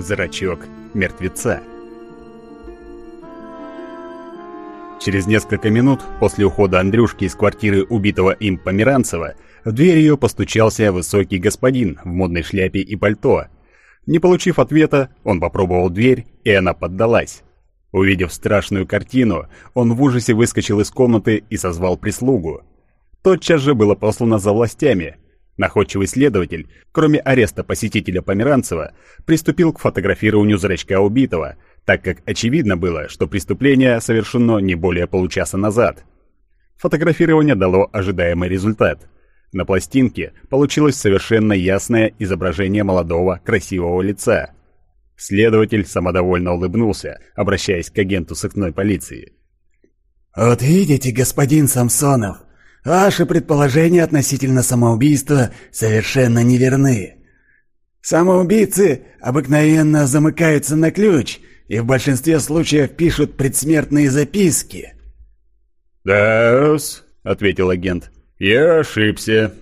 Зрачок мертвеца. Через несколько минут после ухода Андрюшки из квартиры убитого им Померанцева в дверь ее постучался высокий господин в модной шляпе и пальто. Не получив ответа, он попробовал дверь, и она поддалась. Увидев страшную картину, он в ужасе выскочил из комнаты и созвал прислугу. Тотчас же было послано за властями. Находчивый следователь, кроме ареста посетителя Померанцева, приступил к фотографированию зрачка убитого, так как очевидно было, что преступление совершено не более получаса назад. Фотографирование дало ожидаемый результат. На пластинке получилось совершенно ясное изображение молодого красивого лица – Следователь самодовольно улыбнулся, обращаясь к агенту сыскной полиции. «Вот видите, господин Самсонов, ваши предположения относительно самоубийства совершенно неверны. Самоубийцы обыкновенно замыкаются на ключ и в большинстве случаев пишут предсмертные записки». «Да-с», — ответил агент, — «я ошибся».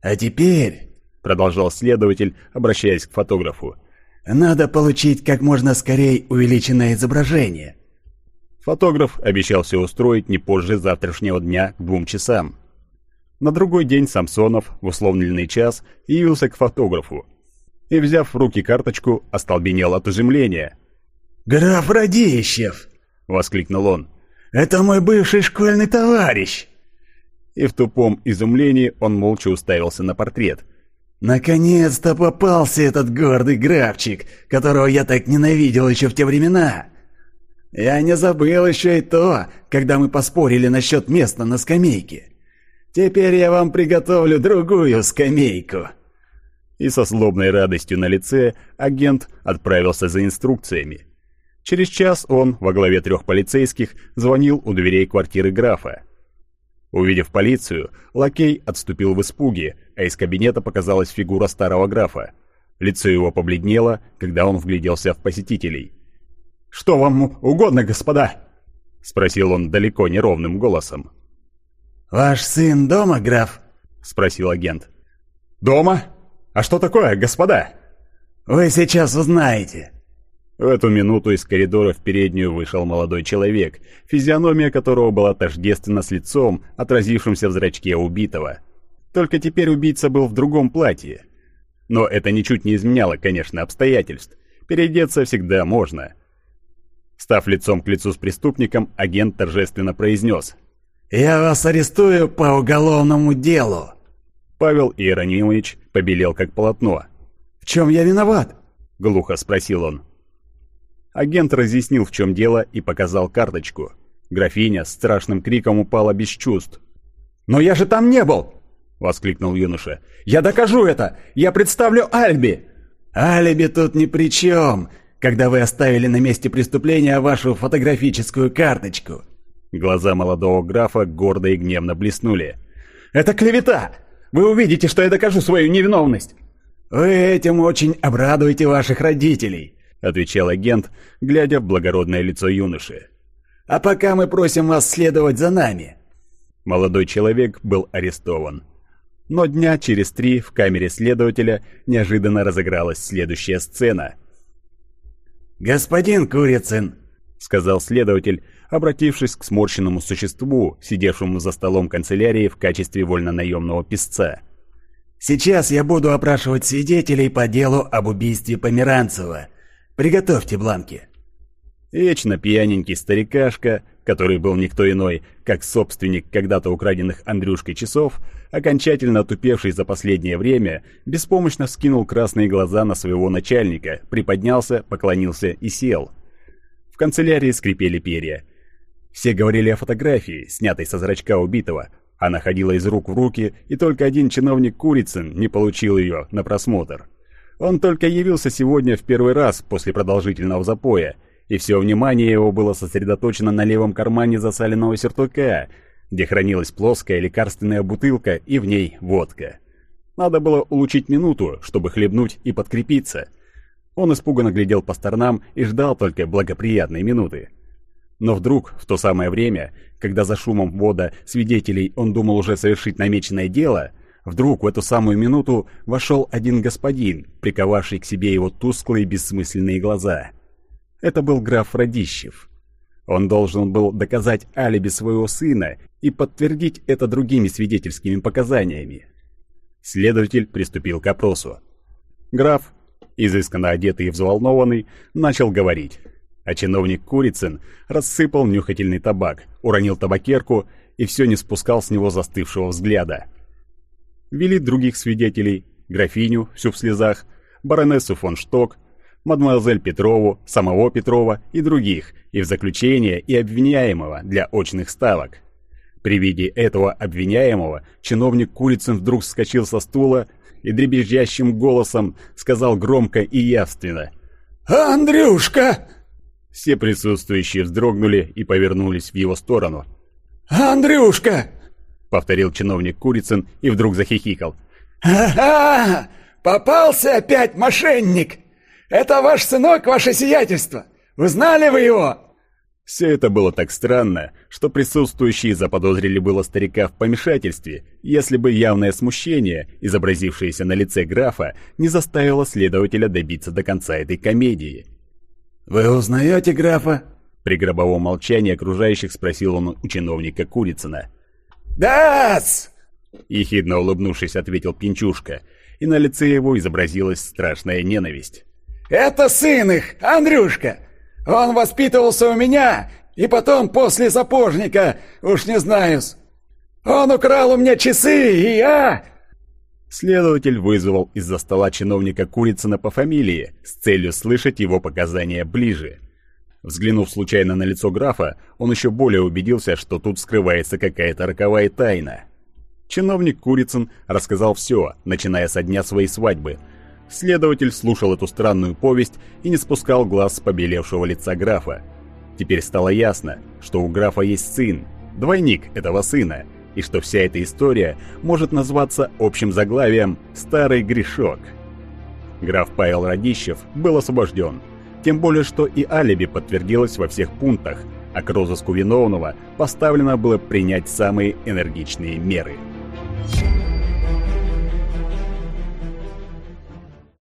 «А теперь», — продолжал следователь, обращаясь к фотографу, — надо получить как можно скорее увеличенное изображение. Фотограф обещал все устроить не позже завтрашнего дня к двум часам. На другой день Самсонов в условленный час явился к фотографу и, взяв в руки карточку, остолбенел от изумления. «Граф Радищев!» — воскликнул он. «Это мой бывший школьный товарищ!» И в тупом изумлении он молча уставился на портрет — Наконец-то попался этот гордый графчик, которого я так ненавидел еще в те времена. Я не забыл еще и то, когда мы поспорили насчет места на скамейке. Теперь я вам приготовлю другую скамейку». И со злобной радостью на лице агент отправился за инструкциями. Через час он, во главе трех полицейских, звонил у дверей квартиры графа. Увидев полицию, лакей отступил в испуге, а из кабинета показалась фигура старого графа. Лицо его побледнело, когда он вгляделся в посетителей. «Что вам угодно, господа?» — спросил он далеко неровным голосом. «Ваш сын дома, граф?» — спросил агент. «Дома? А что такое, господа?» «Вы сейчас узнаете», в эту минуту из коридора в переднюю вышел молодой человек, физиономия которого была тождественна с лицом, отразившимся в зрачке убитого. Только теперь убийца был в другом платье. Но это ничуть не изменяло, конечно, обстоятельств. Переодеться всегда можно. Став лицом к лицу с преступником, агент торжественно произнес. «Я вас арестую по уголовному делу!» Павел Иеронимович побелел как полотно. «В чем я виноват?» — глухо спросил он. Агент разъяснил, в чем дело, и показал карточку. Графиня с страшным криком упала без чувств. «Но я же там не был!» — воскликнул юноша. «Я докажу это! Я представлю Альби!» «Алиби тут ни при чем, когда вы оставили на месте преступления вашу фотографическую карточку!» Глаза молодого графа гордо и гневно блеснули. «Это клевета! Вы увидите, что я докажу свою невиновность!» «Вы этим очень обрадуете ваших родителей!» отвечал агент, глядя в благородное лицо юноши. «А пока мы просим вас следовать за нами». Молодой человек был арестован. Но дня через три в камере следователя неожиданно разыгралась следующая сцена. «Господин Курицын», — сказал следователь, обратившись к сморщенному существу, сидевшему за столом канцелярии в качестве вольнонаемного писца. «Сейчас я буду опрашивать свидетелей по делу об убийстве Померанцева. Приготовьте бланки». Вечно пьяненький старикашка, который был никто иной, как собственник когда-то украденных Андрюшкой часов, окончательно отупевший за последнее время, беспомощно вскинул красные глаза на своего начальника, приподнялся, поклонился и сел. В канцелярии скрипели перья. Все говорили о фотографии, снятой со зрачка убитого. Она ходила из рук в руки, и только один чиновник Курицын не получил ее на просмотр. Он только явился сегодня в первый раз после продолжительного запоя, и все внимание его было сосредоточено на левом кармане засаленного сюртука, где хранилась плоская лекарственная бутылка и в ней водка. Надо было улучшить минуту, чтобы хлебнуть и подкрепиться. Он испуганно глядел по сторонам и ждал только благоприятной минуты. Но вдруг, в то самое время, когда за шумом ввода свидетелей он думал уже совершить намеченное дело – Вдруг в эту самую минуту вошел один господин, приковавший к себе его тусклые бессмысленные глаза. Это был граф Радищев. Он должен был доказать алиби своего сына и подтвердить это другими свидетельскими показаниями. Следователь приступил к опросу. Граф, изысканно одетый и взволнованный, начал говорить. А чиновник Курицын рассыпал нюхательный табак, уронил табакерку и все не спускал с него застывшего взгляда. Вели других свидетелей, графиню, всю в слезах, баронессу фон Шток, мадемуазель Петрову, самого Петрова и других, и в заключение и обвиняемого для очных ставок. При виде этого обвиняемого чиновник Курицын вдруг вскочил со стула и дребезжащим голосом сказал громко и явственно «Андрюшка!» Все присутствующие вздрогнули и повернулись в его сторону. «Андрюшка!» — повторил чиновник Курицын и вдруг захихикал. «Ага! Попался опять мошенник! Это ваш сынок, ваше сиятельство! Узнали вы его?» Все это было так странно, что присутствующие заподозрили было старика в помешательстве, если бы явное смущение, изобразившееся на лице графа, не заставило следователя добиться до конца этой комедии. «Вы узнаете графа?» При гробовом молчании окружающих спросил он у чиновника Курицына. «Да-с!» Ехидно улыбнувшись, ответил Пинчушка, и на лице его изобразилась страшная ненависть. «Это сын их, Андрюшка! Он воспитывался у меня, и потом после сапожника, уж не знаю-с. Он украл у меня часы, и я...» Следователь вызвал из-за стола чиновника Курицына по фамилии с целью слышать его показания ближе. Взглянув случайно на лицо графа, он еще более убедился, что тут скрывается какая-то роковая тайна. Чиновник Курицын рассказал все, начиная со дня своей свадьбы. Следователь слушал эту странную повесть и не спускал глаз с побелевшего лица графа. Теперь стало ясно, что у графа есть сын, двойник этого сына – и что вся эта история может назваться общим заглавием «Старый грешок». Граф Павел Радищев был освобожден, тем более что и алиби подтвердилось во всех пунктах, а к розыску виновного поставлено было принять самые энергичные меры –